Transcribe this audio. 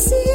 see